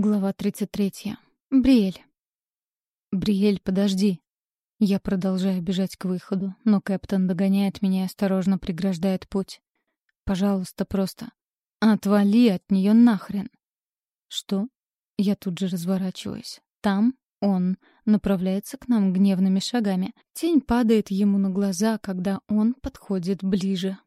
Глава 33. Бриэль. «Бриэль, подожди!» Я продолжаю бежать к выходу, но Кэптон догоняет меня и осторожно преграждает путь. «Пожалуйста, просто отвали от нее нахрен!» «Что?» Я тут же разворачиваюсь. Там он направляется к нам гневными шагами. Тень падает ему на глаза, когда он подходит ближе.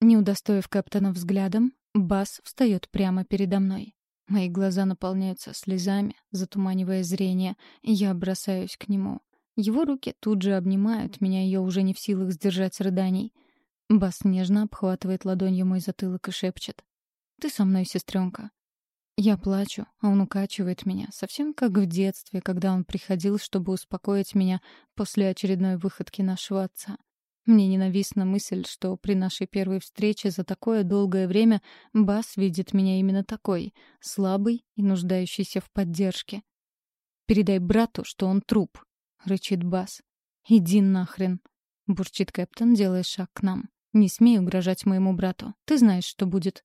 Не удостоив Кэптона взглядом, Бас встает прямо передо мной. Мои глаза наполняются слезами, затуманивая зрение, и я бросаюсь к нему. Его руки тут же обнимают меня, и я уже не в силах сдержать рыданий. Бас нежно обхватывает ладонью мой затылок и шепчет. «Ты со мной, сестренка». Я плачу, а он укачивает меня, совсем как в детстве, когда он приходил, чтобы успокоить меня после очередной выходки нашего отца. Мне ненавистна мысль, что при нашей первой встрече за такое долгое время Бас видит меня именно такой, слабый и нуждающийся в поддержке. «Передай брату, что он труп», — рычит Бас. «Иди нахрен», — бурчит Кэптон, делая шаг к нам. «Не смей угрожать моему брату. Ты знаешь, что будет».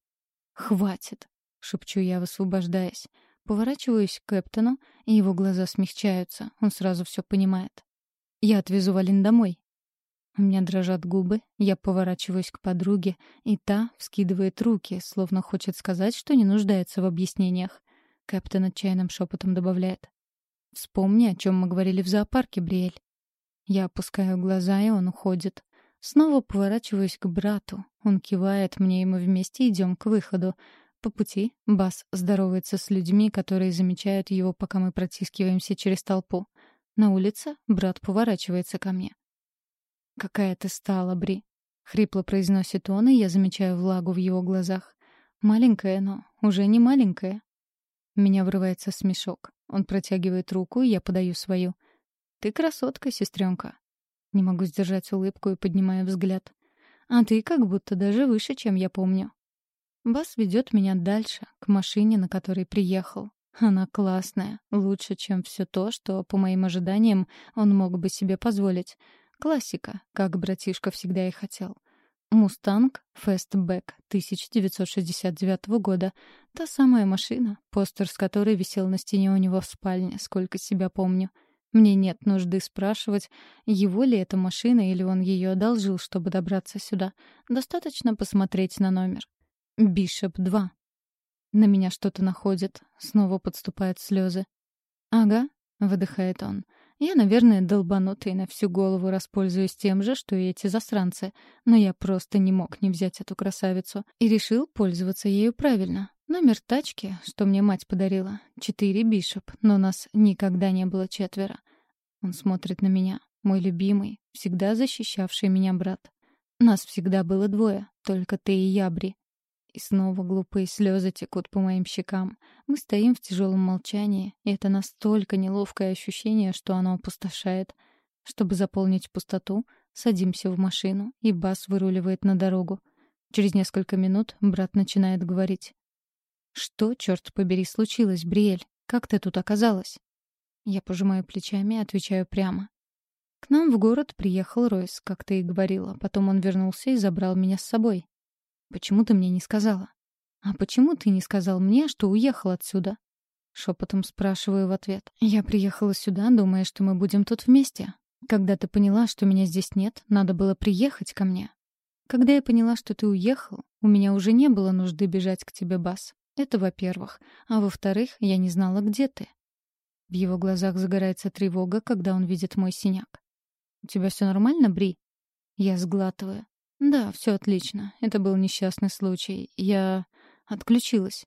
«Хватит», — шепчу я, высвобождаясь. Поворачиваюсь к Кэптону, и его глаза смягчаются. Он сразу все понимает. «Я отвезу Валин домой», у меня дрожат губы, я поворачиваюсь к подруге, и та вскидывает руки, словно хочет сказать, что не нуждается в объяснениях. Кэптен отчаянным шепотом добавляет. «Вспомни, о чем мы говорили в зоопарке, Бриэль». Я опускаю глаза, и он уходит. Снова поворачиваюсь к брату. Он кивает мне, и мы вместе идем к выходу. По пути Бас здоровается с людьми, которые замечают его, пока мы протискиваемся через толпу. На улице брат поворачивается ко мне. «Какая ты стала, Бри!» — хрипло произносит он, и я замечаю влагу в его глазах. «Маленькая, но уже не маленькая». Меня врывается смешок. Он протягивает руку, и я подаю свою. «Ты красотка, сестренка!» Не могу сдержать улыбку и поднимаю взгляд. «А ты как будто даже выше, чем я помню». Бас ведет меня дальше, к машине, на которой приехал. Она классная, лучше, чем все то, что, по моим ожиданиям, он мог бы себе позволить. Классика, как братишка всегда и хотел. «Мустанг Фастбэк» 1969 года. Та самая машина, постер с которой висел на стене у него в спальне, сколько себя помню. Мне нет нужды спрашивать, его ли эта машина или он ее одолжил, чтобы добраться сюда. Достаточно посмотреть на номер. «Бишоп 2». На меня что-то находит. Снова подступают слезы. «Ага», — выдыхает он. Я, наверное, долбанутый на всю голову распользуюсь тем же, что и эти засранцы. Но я просто не мог не взять эту красавицу. И решил пользоваться ею правильно. Номер тачки, что мне мать подарила. Четыре бишоп, но нас никогда не было четверо. Он смотрит на меня. Мой любимый, всегда защищавший меня брат. Нас всегда было двое, только ты и я, Бри. И снова глупые слезы текут по моим щекам. Мы стоим в тяжелом молчании, и это настолько неловкое ощущение, что оно опустошает. Чтобы заполнить пустоту, садимся в машину, и Бас выруливает на дорогу. Через несколько минут брат начинает говорить. «Что, черт побери, случилось, Бриэль? Как ты тут оказалась?» Я пожимаю плечами и отвечаю прямо. К нам в город приехал Ройс, как ты и говорила. Потом он вернулся и забрал меня с собой. Почему ты мне не сказала? А почему ты не сказал мне, что уехал отсюда? Шепотом спрашиваю в ответ. Я приехала сюда, думая, что мы будем тут вместе. Когда ты поняла, что меня здесь нет, надо было приехать ко мне. Когда я поняла, что ты уехал, у меня уже не было нужды бежать к тебе, Бас. Это во-первых. А во-вторых, я не знала, где ты. В его глазах загорается тревога, когда он видит мой синяк. «У тебя все нормально, Бри?» Я сглатываю. «Да, все отлично. Это был несчастный случай. Я отключилась».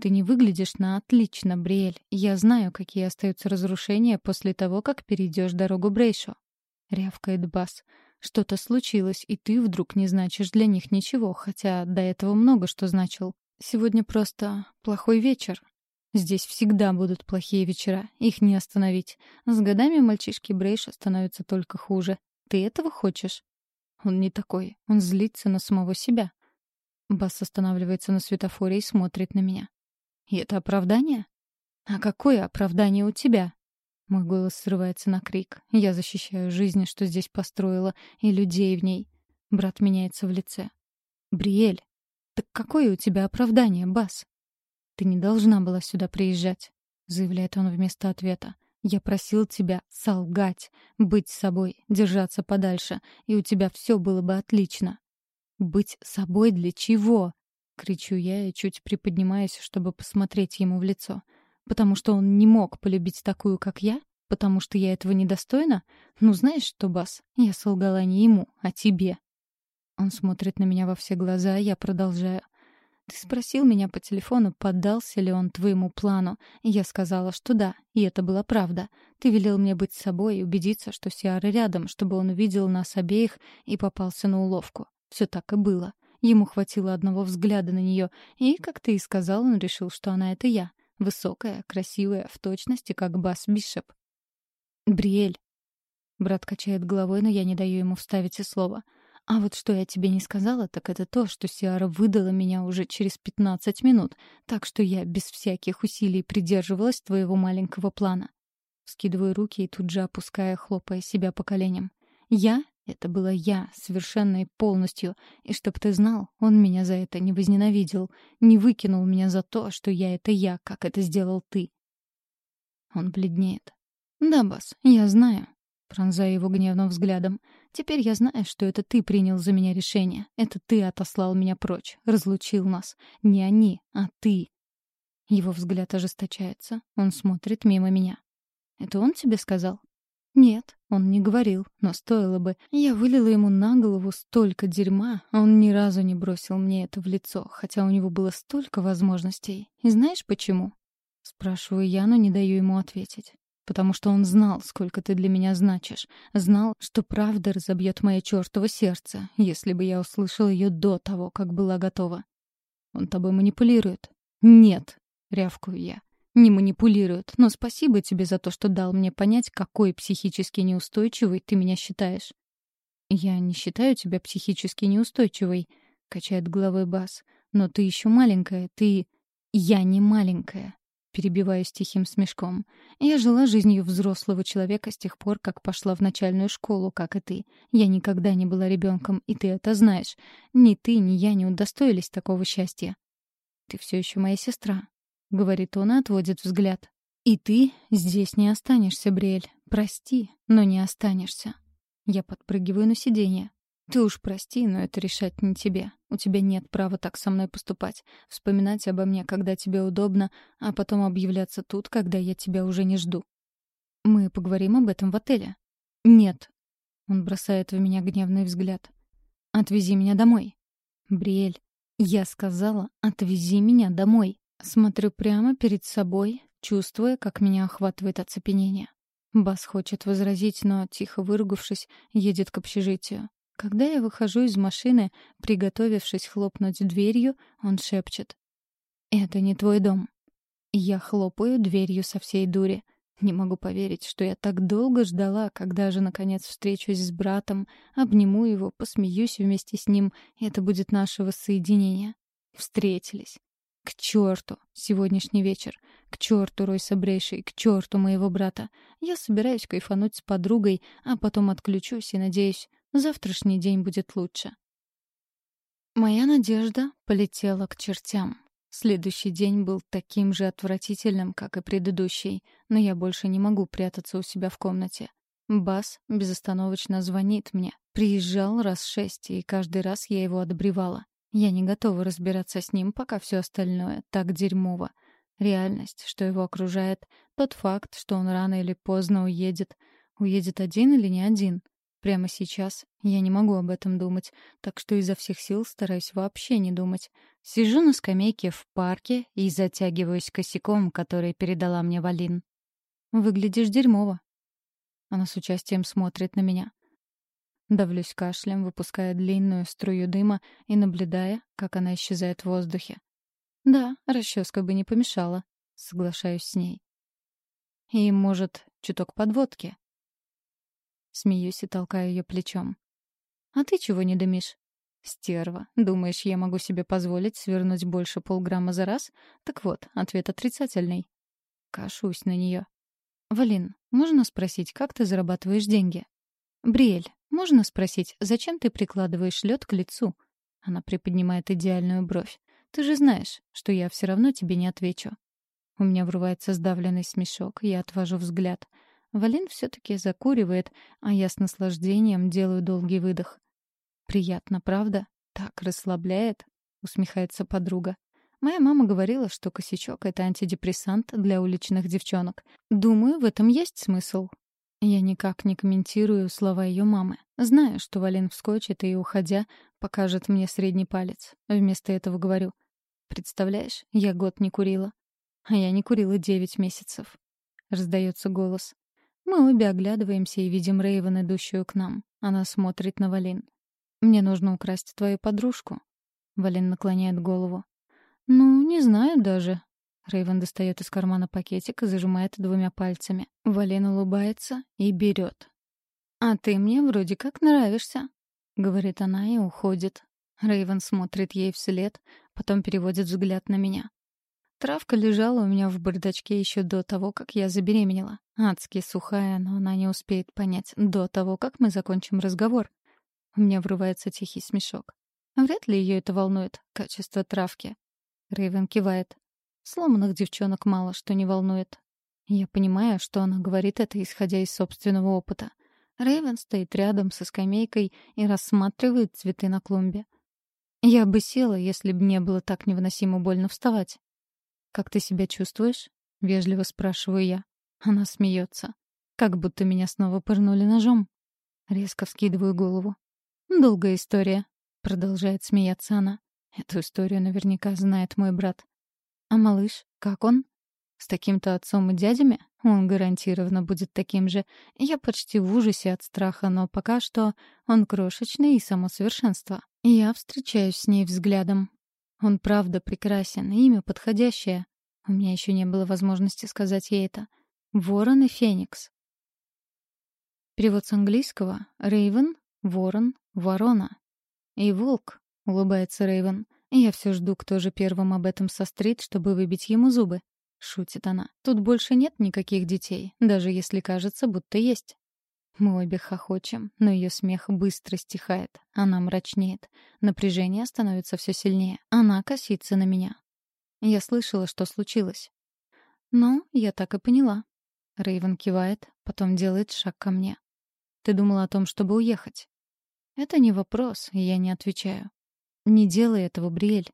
«Ты не выглядишь на отлично, Бриэль. Я знаю, какие остаются разрушения после того, как перейдешь дорогу Брейшо». Рявкает Бас. «Что-то случилось, и ты вдруг не значишь для них ничего, хотя до этого много что значил. Сегодня просто плохой вечер. Здесь всегда будут плохие вечера, их не остановить. С годами мальчишки Брейша становятся только хуже. Ты этого хочешь?» Он не такой. Он злится на самого себя. Бас останавливается на светофоре и смотрит на меня. И это оправдание? А какое оправдание у тебя? Мой голос срывается на крик. Я защищаю жизнь, что здесь построила, и людей в ней. Брат меняется в лице. Бриэль, так какое у тебя оправдание, Бас? «Ты не должна была сюда приезжать», — заявляет он вместо ответа. «Я просил тебя солгать, быть собой, держаться подальше, и у тебя все было бы отлично». «Быть собой для чего?» — кричу я и чуть приподнимаюсь, чтобы посмотреть ему в лицо. «Потому что он не мог полюбить такую, как я? Потому что я этого недостойна? Ну, знаешь что, Бас, я солгала не ему, а тебе». Он смотрит на меня во все глаза, а я продолжаю. Ты спросил меня по телефону, поддался ли он твоему плану. Я сказала, что да, и это была правда. Ты велел мне быть собой и убедиться, что Сиара рядом, чтобы он увидел нас обеих и попался на уловку. Все так и было. Ему хватило одного взгляда на нее, и, как ты и сказал, он решил, что она — это я. Высокая, красивая, в точности, как Бас Бишоп. «Бриэль». Брат качает головой, но я не даю ему вставить и слова — а вот что я тебе не сказала, так это то, что Сиара выдала меня уже через 15 минут, так что я без всяких усилий придерживалась твоего маленького плана. Скидываю руки и тут же опуская, хлопая себя по коленям. Я — это была я, совершенно и полностью, и чтоб ты знал, он меня за это не возненавидел, не выкинул меня за то, что я — это я, как это сделал ты. Он бледнеет. «Да, Бас, я знаю пронзая его гневным взглядом. «Теперь я знаю, что это ты принял за меня решение. Это ты отослал меня прочь, разлучил нас. Не они, а ты». Его взгляд ожесточается. Он смотрит мимо меня. «Это он тебе сказал?» «Нет, он не говорил, но стоило бы. Я вылила ему на голову столько дерьма, а он ни разу не бросил мне это в лицо, хотя у него было столько возможностей. И знаешь почему?» Спрашиваю я, но не даю ему ответить потому что он знал, сколько ты для меня значишь, знал, что правда разобьет мое чертово сердце, если бы я услышал ее до того, как была готова. Он тобой манипулирует? Нет, рявкую я. Не манипулирует, но спасибо тебе за то, что дал мне понять, какой психически неустойчивой ты меня считаешь. Я не считаю тебя психически неустойчивой, качает головой Бас. Но ты еще маленькая, ты... Я не маленькая перебиваю с тихим смешком. «Я жила жизнью взрослого человека с тех пор, как пошла в начальную школу, как и ты. Я никогда не была ребенком, и ты это знаешь. Ни ты, ни я не удостоились такого счастья». «Ты все еще моя сестра», — говорит он и отводит взгляд. «И ты здесь не останешься, Бриэль. Прости, но не останешься». Я подпрыгиваю на сиденье. Ты уж прости, но это решать не тебе. У тебя нет права так со мной поступать. Вспоминать обо мне, когда тебе удобно, а потом объявляться тут, когда я тебя уже не жду. Мы поговорим об этом в отеле. Нет. Он бросает в меня гневный взгляд. Отвези меня домой. Бриэль, я сказала, отвези меня домой. Смотрю прямо перед собой, чувствуя, как меня охватывает оцепенение. Бас хочет возразить, но, тихо выругавшись, едет к общежитию. Когда я выхожу из машины, приготовившись хлопнуть дверью, он шепчет. «Это не твой дом». Я хлопаю дверью со всей дури. Не могу поверить, что я так долго ждала, когда же, наконец, встречусь с братом, обниму его, посмеюсь вместе с ним, и это будет наше воссоединение. Встретились. К черту сегодняшний вечер. К черту Ройса Брейшей, к черту моего брата. Я собираюсь кайфануть с подругой, а потом отключусь и надеюсь, Завтрашний день будет лучше. Моя надежда полетела к чертям. Следующий день был таким же отвратительным, как и предыдущий, но я больше не могу прятаться у себя в комнате. Бас безостановочно звонит мне. Приезжал раз шесть, и каждый раз я его одобревала. Я не готова разбираться с ним, пока все остальное так дерьмово. Реальность, что его окружает, тот факт, что он рано или поздно уедет. Уедет один или не один — Прямо сейчас я не могу об этом думать, так что изо всех сил стараюсь вообще не думать. Сижу на скамейке в парке и затягиваюсь косяком, который передала мне Валин. «Выглядишь дерьмово». Она с участием смотрит на меня. Давлюсь кашлем, выпуская длинную струю дыма и наблюдая, как она исчезает в воздухе. «Да, расческа бы не помешала», — соглашаюсь с ней. «И, может, чуток подводки?» Смеюсь и толкаю ее плечом. «А ты чего не дымишь?» «Стерва. Думаешь, я могу себе позволить свернуть больше полграмма за раз? Так вот, ответ отрицательный». Кашусь на нее. «Валин, можно спросить, как ты зарабатываешь деньги?» «Бриэль, можно спросить, зачем ты прикладываешь лед к лицу?» Она приподнимает идеальную бровь. Ты же знаешь, что я все равно тебе не отвечу». У меня врывается сдавленный смешок, я отвожу взгляд. Валин все-таки закуривает, а я с наслаждением делаю долгий выдох. «Приятно, правда? Так расслабляет?» — усмехается подруга. Моя мама говорила, что косячок — это антидепрессант для уличных девчонок. Думаю, в этом есть смысл. Я никак не комментирую слова ее мамы. Знаю, что Валин вскочит и, уходя, покажет мне средний палец. Вместо этого говорю. «Представляешь, я год не курила». А я не курила девять месяцев. Раздается голос. Мы обе оглядываемся и видим Рейвен, идущую к нам. Она смотрит на Валин. «Мне нужно украсть твою подружку». Валин наклоняет голову. «Ну, не знаю даже». Рейвен достает из кармана пакетик и зажимает двумя пальцами. Вален улыбается и берет. «А ты мне вроде как нравишься», — говорит она и уходит. Рейвен смотрит ей вслед, потом переводит взгляд на меня. Травка лежала у меня в бардачке еще до того, как я забеременела. Адски сухая, но она не успеет понять до того, как мы закончим разговор. У меня врывается тихий смешок. Вряд ли ее это волнует, качество травки. Рэйвен кивает. Сломанных девчонок мало что не волнует. Я понимаю, что она говорит это, исходя из собственного опыта. Рэйвен стоит рядом со скамейкой и рассматривает цветы на клумбе. Я бы села, если бы не было так невыносимо больно вставать. «Как ты себя чувствуешь?» — вежливо спрашиваю я. Она смеется. Как будто меня снова пырнули ножом. Резко вскидываю голову. «Долгая история», — продолжает смеяться она. Эту историю наверняка знает мой брат. А малыш, как он? С таким-то отцом и дядями? Он гарантированно будет таким же. Я почти в ужасе от страха, но пока что он крошечный и само совершенство. Я встречаюсь с ней взглядом. Он правда прекрасен, имя подходящее. У меня еще не было возможности сказать ей это. Ворон и Феникс. Перевод с английского — Рейвен, Ворон, Ворона. И Волк, — улыбается Рейвен. «Я все жду, кто же первым об этом сострит, чтобы выбить ему зубы». Шутит она. «Тут больше нет никаких детей, даже если кажется, будто есть». Мы обе хохочем, но ее смех быстро стихает. Она мрачнеет. Напряжение становится все сильнее. Она косится на меня. Я слышала, что случилось. «Ну, я так и поняла». Рейвен кивает, потом делает шаг ко мне. «Ты думала о том, чтобы уехать?» «Это не вопрос, я не отвечаю. «Не делай этого, Бриэль».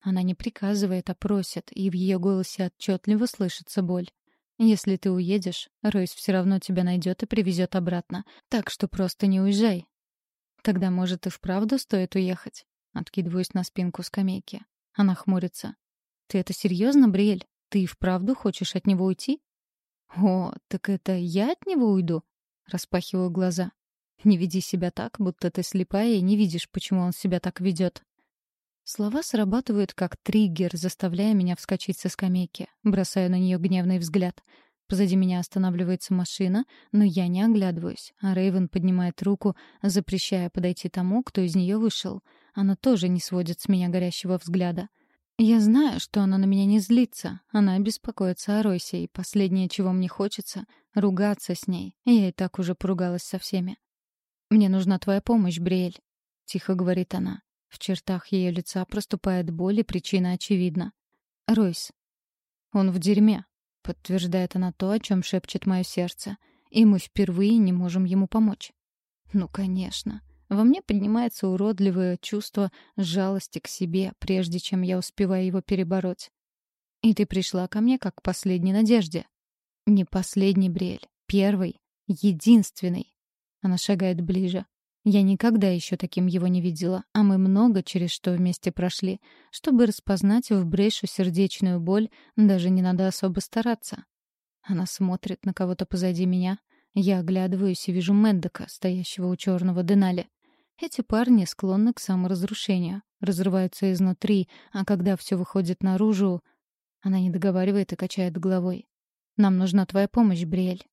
Она не приказывает, а просит, и в ее голосе отчетливо слышится боль. «Если ты уедешь, Ройс все равно тебя найдет и привезет обратно. Так что просто не уезжай». «Тогда, может, и вправду стоит уехать?» Откидываюсь на спинку скамейки. Она хмурится. «Ты это серьезно, Бриэль? Ты и вправду хочешь от него уйти?» «О, так это я от него уйду?» Распахиваю глаза. «Не веди себя так, будто ты слепая и не видишь, почему он себя так ведет. Слова срабатывают как триггер, заставляя меня вскочить со скамейки. Бросаю на нее гневный взгляд. Позади меня останавливается машина, но я не оглядываюсь, а Рейвен поднимает руку, запрещая подойти тому, кто из нее вышел. Она тоже не сводит с меня горящего взгляда. Я знаю, что она на меня не злится. Она беспокоится о Ройсе, и последнее, чего мне хочется — ругаться с ней. Я и так уже поругалась со всеми. «Мне нужна твоя помощь, Бриэль», — тихо говорит она. В чертах ее лица проступает боль, и причина очевидна. «Ройс». «Он в дерьме», — подтверждает она то, о чем шепчет мое сердце. «И мы впервые не можем ему помочь». «Ну, конечно». Во мне поднимается уродливое чувство жалости к себе, прежде чем я успеваю его перебороть. И ты пришла ко мне как к последней надежде. Не последний, Бриэль. Первый. Единственный. Она шагает ближе. Я никогда еще таким его не видела, а мы много через что вместе прошли. Чтобы распознать в брешу сердечную боль, даже не надо особо стараться. Она смотрит на кого-то позади меня. Я оглядываюсь и вижу Мэндока, стоящего у черного Денали. Эти парни склонны к саморазрушению, разрываются изнутри, а когда все выходит наружу... Она не договаривает и качает головой. «Нам нужна твоя помощь, Бриэль».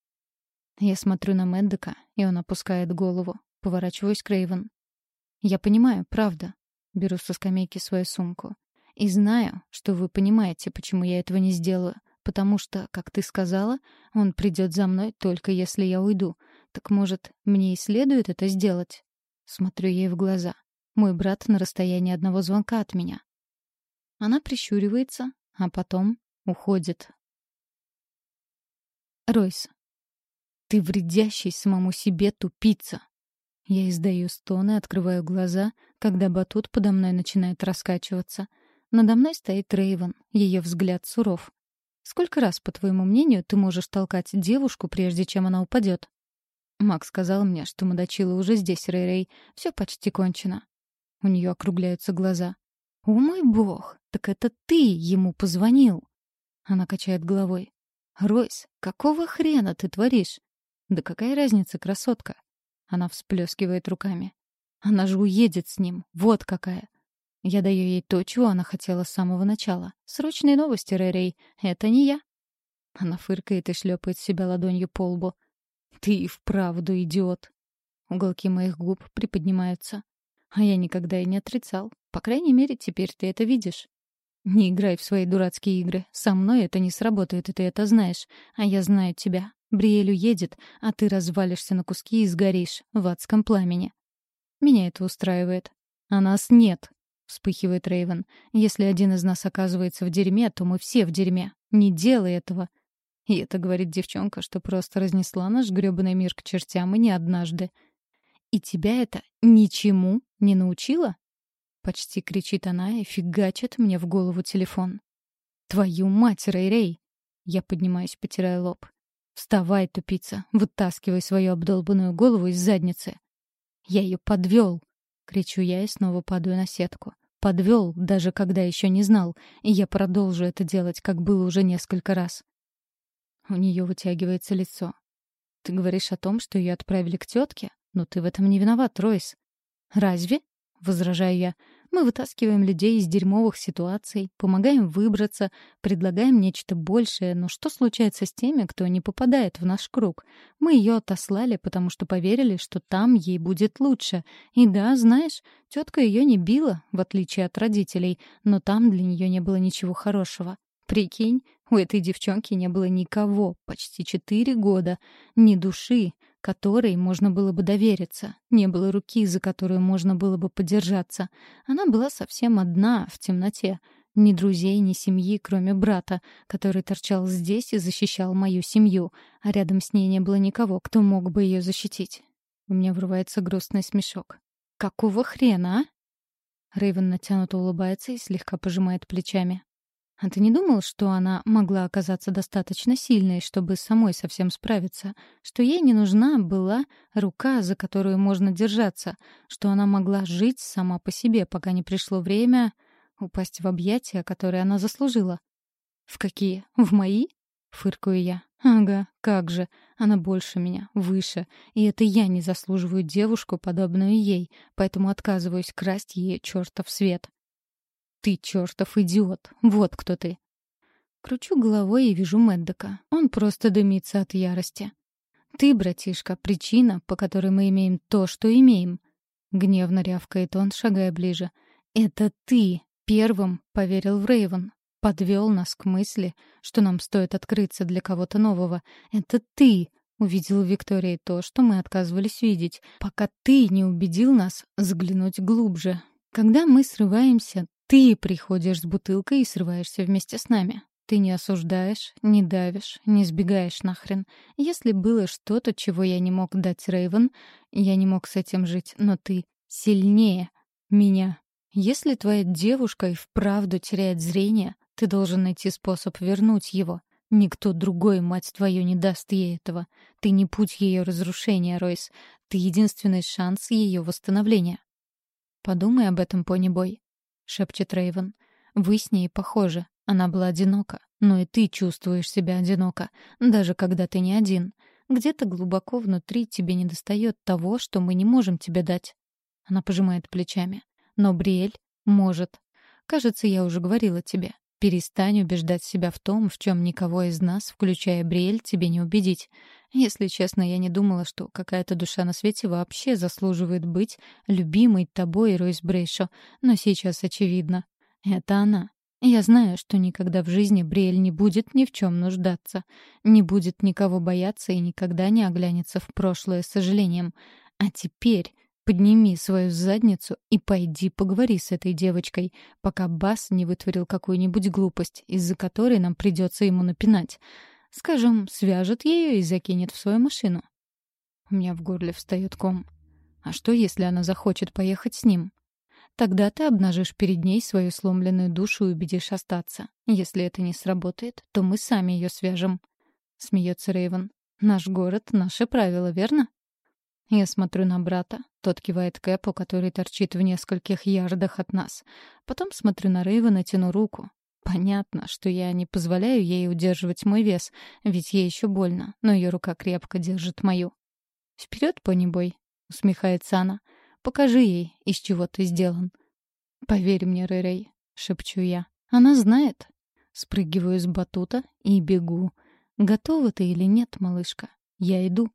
Я смотрю на Мэндока, и он опускает голову. Поворачиваюсь к Рейвен. «Я понимаю, правда». Беру со скамейки свою сумку. «И знаю, что вы понимаете, почему я этого не сделаю. Потому что, как ты сказала, он придет за мной только если я уйду. Так, может, мне и следует это сделать?» Смотрю ей в глаза. Мой брат на расстоянии одного звонка от меня. Она прищуривается, а потом уходит. Ройс. Ты вредящий самому себе тупица. Я издаю стоны, открываю глаза, когда батут подо мной начинает раскачиваться. Надо мной стоит Рейвен, ее взгляд суров. Сколько раз, по твоему мнению, ты можешь толкать девушку, прежде чем она упадет? Макс сказал мне, что Мудачила уже здесь, Рэй-Рэй. Все почти кончено. У нее округляются глаза. «О мой бог, так это ты ему позвонил!» Она качает головой. «Ройс, какого хрена ты творишь?» «Да какая разница, красотка?» Она всплескивает руками. «Она же уедет с ним, вот какая!» Я даю ей то, чего она хотела с самого начала. Срочные новости, Рэй-Рэй. Это не я. Она фыркает и шлепает себя ладонью по лбу. «Ты и вправду идиот!» Уголки моих губ приподнимаются. А я никогда и не отрицал. По крайней мере, теперь ты это видишь. Не играй в свои дурацкие игры. Со мной это не сработает, и ты это знаешь. А я знаю тебя. Бриэль уедет, а ты развалишься на куски и сгоришь в адском пламени. Меня это устраивает. А нас нет, вспыхивает Рейвен. Если один из нас оказывается в дерьме, то мы все в дерьме. Не делай этого. И это говорит девчонка, что просто разнесла наш грёбаный мир к чертям и не однажды. И тебя это ничему не научила? Почти кричит она и фигачит мне в голову телефон. «Твою мать, Рэй-Рэй!» Я поднимаюсь, потирая лоб. «Вставай, тупица! Вытаскивай свою обдолбанную голову из задницы!» «Я ее подвел!» — кричу я и снова падаю на сетку. Подвел, даже когда еще не знал, и я продолжу это делать, как было уже несколько раз. У нее вытягивается лицо. «Ты говоришь о том, что ее отправили к тетке? Но ты в этом не виноват, Ройс». «Разве?» — возражаю я. Мы вытаскиваем людей из дерьмовых ситуаций, помогаем выбраться, предлагаем нечто большее, но что случается с теми, кто не попадает в наш круг? Мы ее отослали, потому что поверили, что там ей будет лучше. И да, знаешь, тетка ее не била, в отличие от родителей, но там для нее не было ничего хорошего. Прикинь, у этой девчонки не было никого почти четыре года, ни души, которой можно было бы довериться. Не было руки, за которую можно было бы подержаться. Она была совсем одна, в темноте. Ни друзей, ни семьи, кроме брата, который торчал здесь и защищал мою семью, а рядом с ней не было никого, кто мог бы ее защитить. У меня врывается грустный смешок. «Какого хрена, а?» Натянуто улыбается и слегка пожимает плечами. А ты не думал, что она могла оказаться достаточно сильной, чтобы самой совсем справиться? Что ей не нужна была рука, за которую можно держаться? Что она могла жить сама по себе, пока не пришло время упасть в объятия, которые она заслужила? «В какие? В мои?» — фыркаю я. «Ага, как же. Она больше меня, выше. И это я не заслуживаю девушку, подобную ей, поэтому отказываюсь красть ей чертов свет». «Ты чертов идиот! Вот кто ты!» Кручу головой и вижу Мэддока. Он просто дымится от ярости. «Ты, братишка, причина, по которой мы имеем то, что имеем!» Гневно рявкает он, шагая ближе. «Это ты первым поверил в Рейвен, подвел нас к мысли, что нам стоит открыться для кого-то нового. Это ты увидел в Виктории то, что мы отказывались видеть, пока ты не убедил нас заглянуть глубже. Когда мы срываемся, ты приходишь с бутылкой и срываешься вместе с нами. Ты не осуждаешь, не давишь, не сбегаешь нахрен. Если было что-то, чего я не мог дать Рейвен, я не мог с этим жить, но ты сильнее меня. Если твоя девушка и вправду теряет зрение, ты должен найти способ вернуть его. Никто другой, мать твою, не даст ей этого. Ты не путь ее разрушения, Ройс. Ты единственный шанс ее восстановления. Подумай об этом, пони-бой. — шепчет Рейвен. «Вы с ней похожи. Она была одинока. Но и ты чувствуешь себя одиноко, даже когда ты не один. Где-то глубоко внутри тебе недостает того, что мы не можем тебе дать». Она пожимает плечами. «Но Бриэль может. Кажется, я уже говорила тебе. Перестань убеждать себя в том, в чем никого из нас, включая Бриэль, тебе не убедить. Если честно, я не думала, что какая-то душа на свете вообще заслуживает быть любимой тобой, Ройс Брейшо, но сейчас очевидно. Это она. Я знаю, что никогда в жизни Бриэль не будет ни в чем нуждаться, не будет никого бояться и никогда не оглянется в прошлое с сожалением. А теперь Подними свою задницу и пойди поговори с этой девочкой, пока Бас не вытворил какую-нибудь глупость, из-за которой нам придется ему напинать. Скажем, свяжет ее и закинет в свою машину. У меня в горле встает ком. А что, если она захочет поехать с ним? Тогда ты обнажишь перед ней свою сломленную душу и убедишь остаться. Если это не сработает, то мы сами ее свяжем. Смеется Рейвен. Наш город — наше правило, верно? Я смотрю на брата. Тот кивает Кэпу, который торчит в нескольких ярдах от нас. Потом смотрю на Рейвена, тяну руку. Понятно, что я не позволяю ей удерживать мой вес, ведь ей еще больно, но ее рука крепко держит мою. «Вперед, понебой!» — усмехается она. «Покажи ей, из чего ты сделан». «Поверь мне, Рэй-Рэй», — шепчу я. «Она знает». Спрыгиваю с батута и бегу. Готова ты или нет, малышка? Я иду.